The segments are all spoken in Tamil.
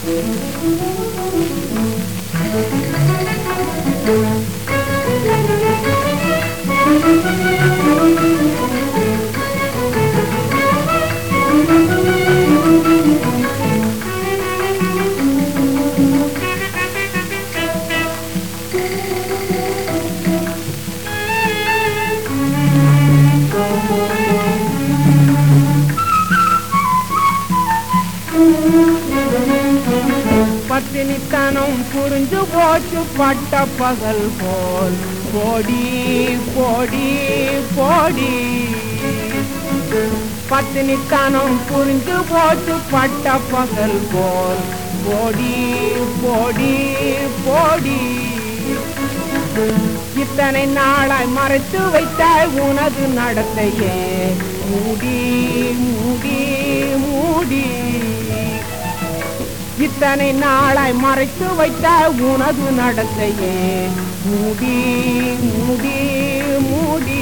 Thank you. பத்தினித்தனம் புரிஞ்சு போச்சு பட்ட பகல் போல். போடி போடி போடி. பத்தினித்தனம் புரிஞ்சு போச்சு பட்ட பகல் போல். போடி போடி போடி. இத்தனை நாளாய் மறைத்து வைத்தாய் உனது நடத்தையே. மூடி மூடி. இத்தனை நாளாய் மறைத்து வைத்த உனது நடத்தையே. மூடி மூடி மூடி.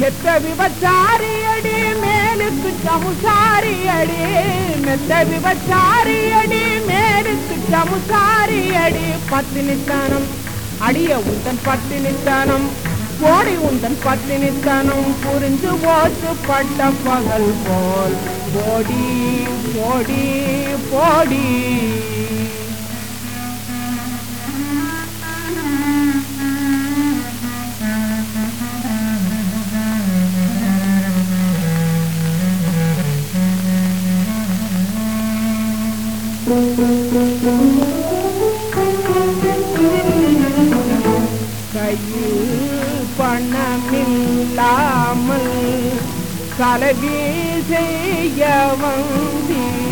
மெத்த விபச்சாரியடி மேலுக்கு சமுசாரியடி மெத்த விபச்சாரியடி மேலுக்கு சமுசாரியடி. பத்தினித்தானம் அடிய உந்தன் பத்தினித்தானம் கோடி உந்தன் பத்தினித்தானம் புரிஞ்சு போச்சு பட்ட பகல் போல். போடி போடி போடி. கையில் பணமில்லாமல் கலவி செய்ய வந்தீரோ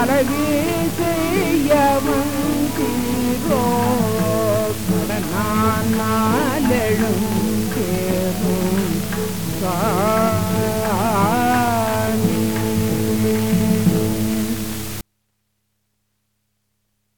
கலவி செய்ய வந்தீரோ நாளெழும் கேரும் சா